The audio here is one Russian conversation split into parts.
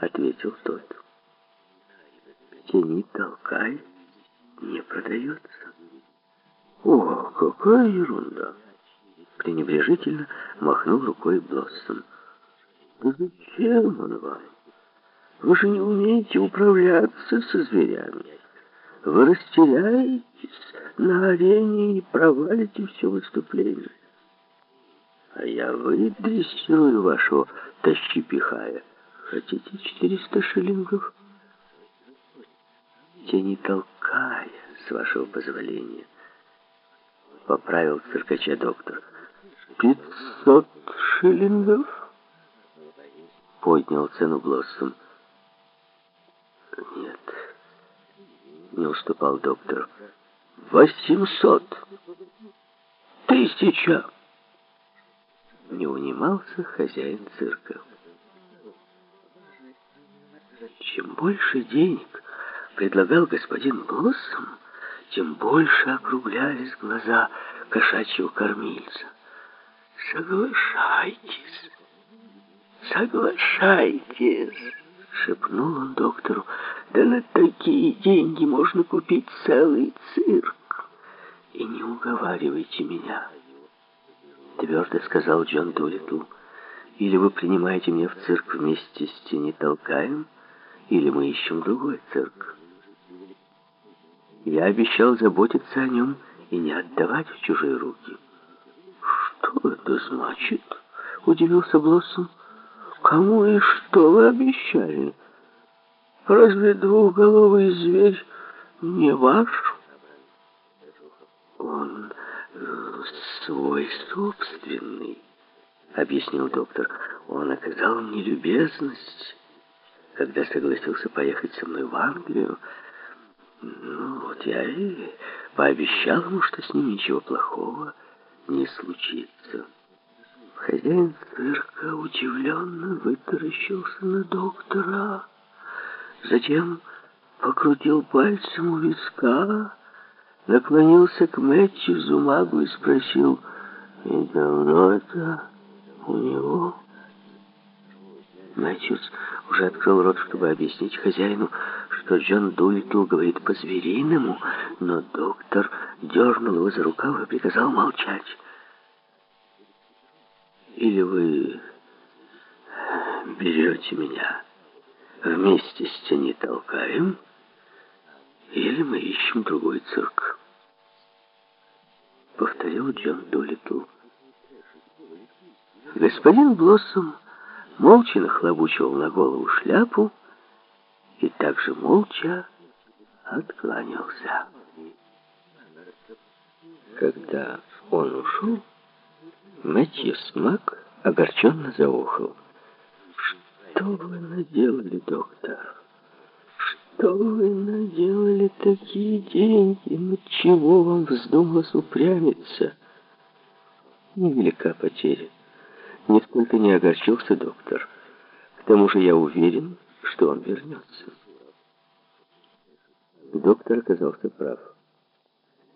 ответил тот. Тени толкай не продается. О, какая ерунда! Пренебрежительно махнул рукой Блоссом. Зачем он вам? Вы же не умеете управляться со зверями. Вы растеряетесь на арене и провалите все выступление. А я выдрессирую вашего тащипихая. Хотите четыреста шиллингов? Те не толкая, с вашего позволения. Поправил циркача доктор. Пятьсот шиллингов? Поднял цену Блоссом. Нет, не уступал доктор. Восемьсот. Тысяча. Не унимался хозяин цирка. Чем больше денег предлагал господин Блоссом, тем больше округлялись глаза кошачьего кормильца. «Соглашайтесь, соглашайтесь!» — шепнул он доктору. «Да на такие деньги можно купить целый цирк. И не уговаривайте меня!» Твердо сказал Джон Дулитл. «Или вы принимаете меня в цирк вместе с Тени или мы ищем другой цирк. Я обещал заботиться о нем и не отдавать в чужие руки». «Что это значит?» — удивился Блоссом. «Кому и что вы обещали? Разве двухголовый зверь не ваш?» «Он э, свой собственный», — объяснил доктор. «Он оказал мне любезность, когда согласился поехать со мной в Англию. Ну, вот я и пообещал ему, что с ним ничего плохого не случится». Хозяин цирка удивленно вытаращился на доктора, затем покрутил пальцем у виска, наклонился к Мэтчу Зумагу и спросил, «И давно это у него?» Мэтчус уже открыл рот, чтобы объяснить хозяину, что Джон Дулитл говорит по-звериному, но доктор дернул его за рукав и приказал молчать. Или вы берете меня вместе с тени толкаем, или мы ищем другой цирк. Повторил Джон Долитл. Господин Блоссом молча нахлобучивал на голову шляпу и также молча откланялся. Когда он ушел, Мэтью Смак огорченно заохал. «Что вы наделали, доктор? Что вы наделали такие деньги? Ну чего вам вздумалось упрямиться?» «Невелика потеря. Нисколько не огорчился доктор. К тому же я уверен, что он вернется». Доктор оказался прав.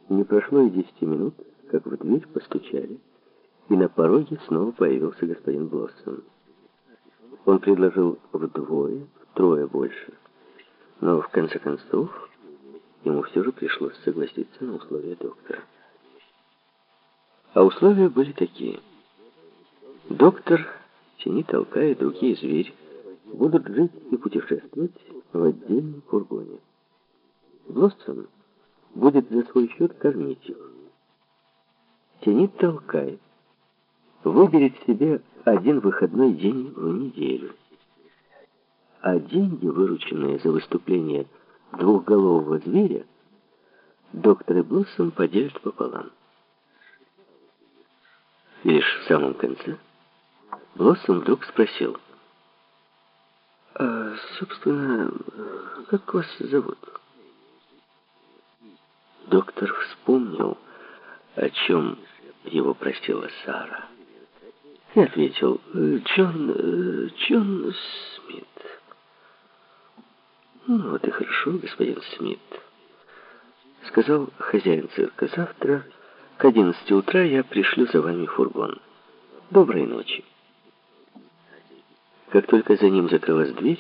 Не прошло и десяти минут, как в дверь постучали и на пороге снова появился господин Блоссон. Он предложил вдвое, втрое больше, но в конце концов ему все же пришлось согласиться на условия доктора. А условия были такие. Доктор, тени толкая другие звери, будут жить и путешествовать в отдельном фургоне. Блоссон будет за свой счет кормить их. Тени толкает выберет себе один выходной день в неделю. А деньги, вырученные за выступление двухголового зверя, доктор и Блоссом поделят пополам. Лишь в самом конце Блоссом вдруг спросил, «А, собственно, как вас зовут?» Доктор вспомнил, о чем его просила Сара. И ответил, Джон, Джон Смит. Ну, вот и хорошо, господин Смит. Сказал хозяин цирка, завтра к 11 утра я пришлю за вами фургон. Доброй ночи. Как только за ним закрылась дверь,